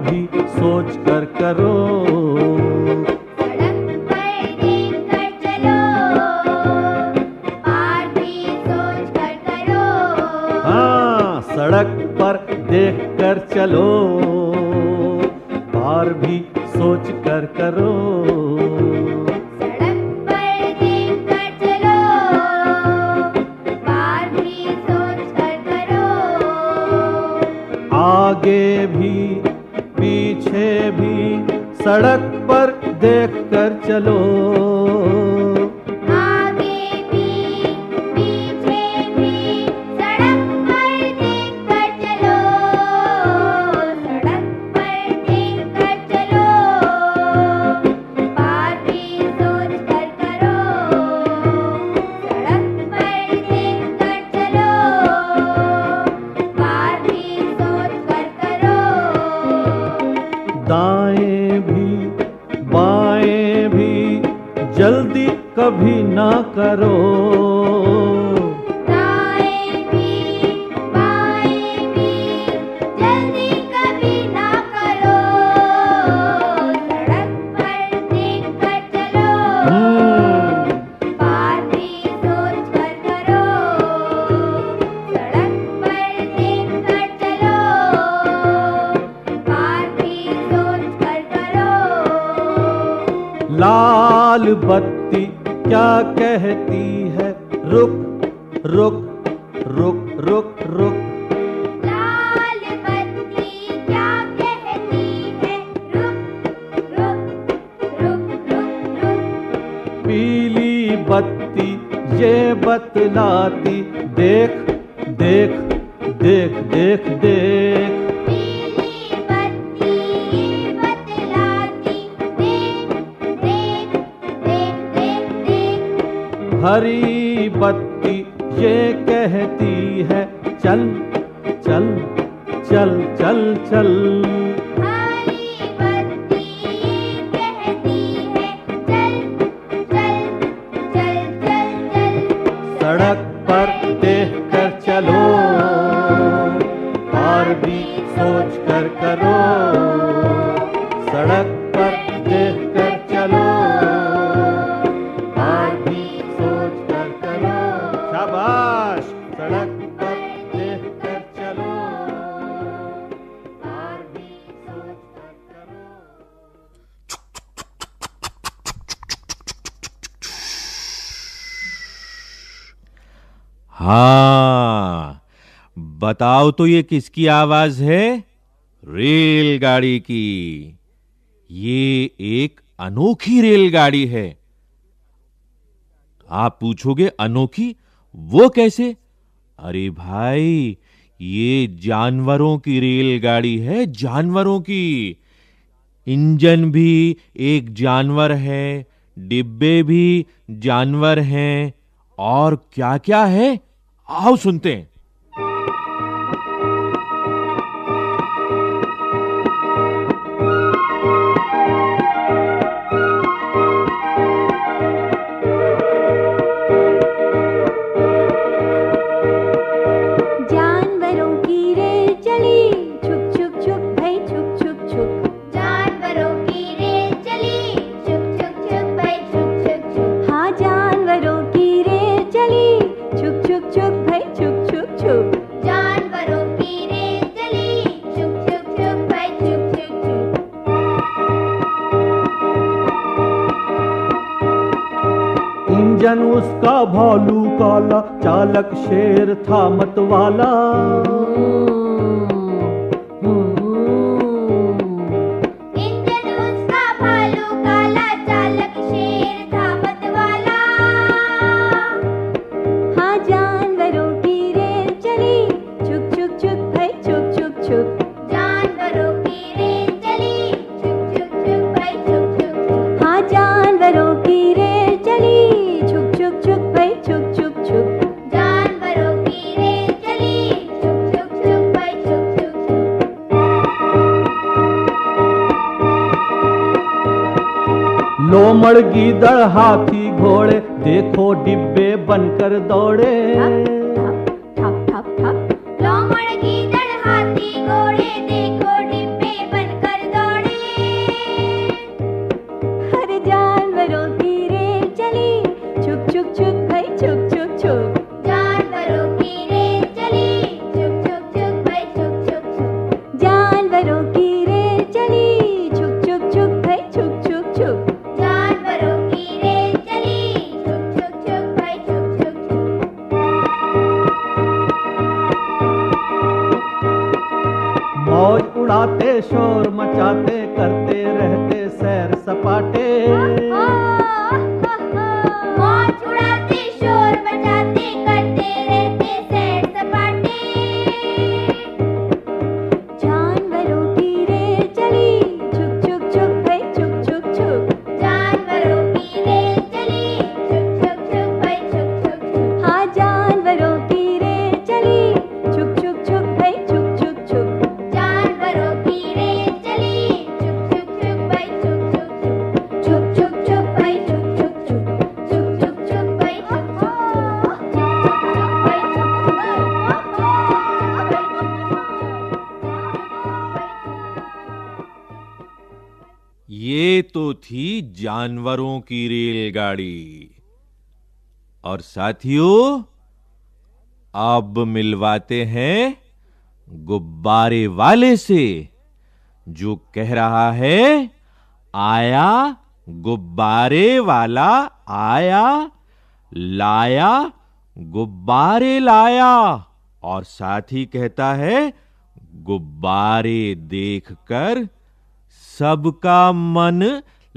भी सोच कर करो। सड़क पर सोच कर करो। हाँ सड़क पर देख कर चलो और भी सोच कर करो। सड़क पर देखकर चलो पार भी सोच कर करो। आगे भी सड़क पर देख कर चलो। कभी ना कहती है रुक रुक रुक रुक रुक। क्या कहती है? रुक रुक रुक रुक रुक। पीली बत्ती ये बतलाती देख देख देख देख देख। हरी बत्ती ये कहती है चल चल चल चल चल। हरी हाँ बताओ तो ये किसकी आवाज़ है? रेलगाड़ी की। ये एक अनोखी रेलगाड़ी है। आप पूछोगे, अनोखी? वो कैसे? अरे भाई, ये जानवरों की रेलगाड़ी है, जानवरों की। इंजन भी एक जानवर है, डिब्बे भी जानवर हैं, और क्या-क्या है? आओ सुनते हैं। चुप भाई जानवरों की चली। भाई इंजन उसका भालू काला चालक शेर था मतवाला। हम्म। लोमड़ गीदड़ हाथी घोड़े देखो डिब्बे बनकर दौड़े। हाँ। मौज उड़ाते शोर मचाते करते रहते सैर सपाटे। जानवरों की रेलगाड़ी। और साथियों अब मिलवाते हैं गुब्बारे वाले से, जो कह रहा है, आया गुब्बारे वाला, आया, लाया, गुब्बारे लाया। और साथ ही कहता है, गुब्बारे देखकर सबका मन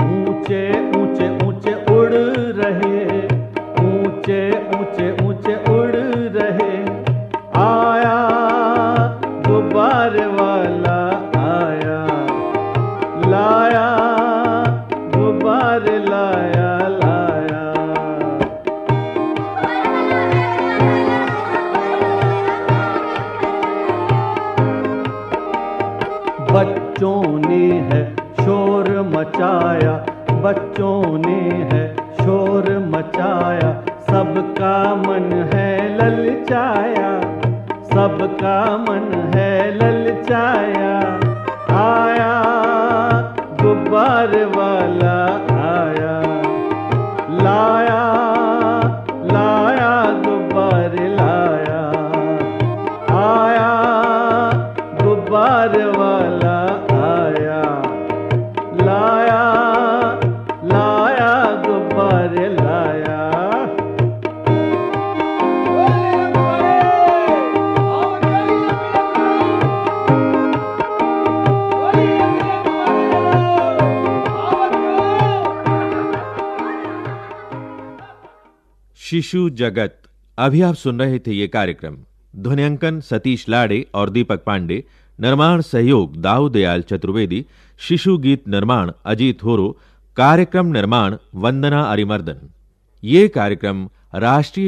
पूछे बच्चों ने है शोर मचाया, सबका मन है ललचाया, सबका मन है ललचाया। आया गुब्बार वाला शिशु जगत। अभी आप सुन रहे थे ये कार्यक्रम। ध्वनियांकन सतीश लाड़े और दीपक पांडे। निर्माण सहयोग दाऊदयाल चतुर्वेदी। शिशु गीत निर्माण अजीत होरो। कार्यक्रम निर्माण वंदना अरिमर्दन। ये कार्यक्रम राष्ट्रीय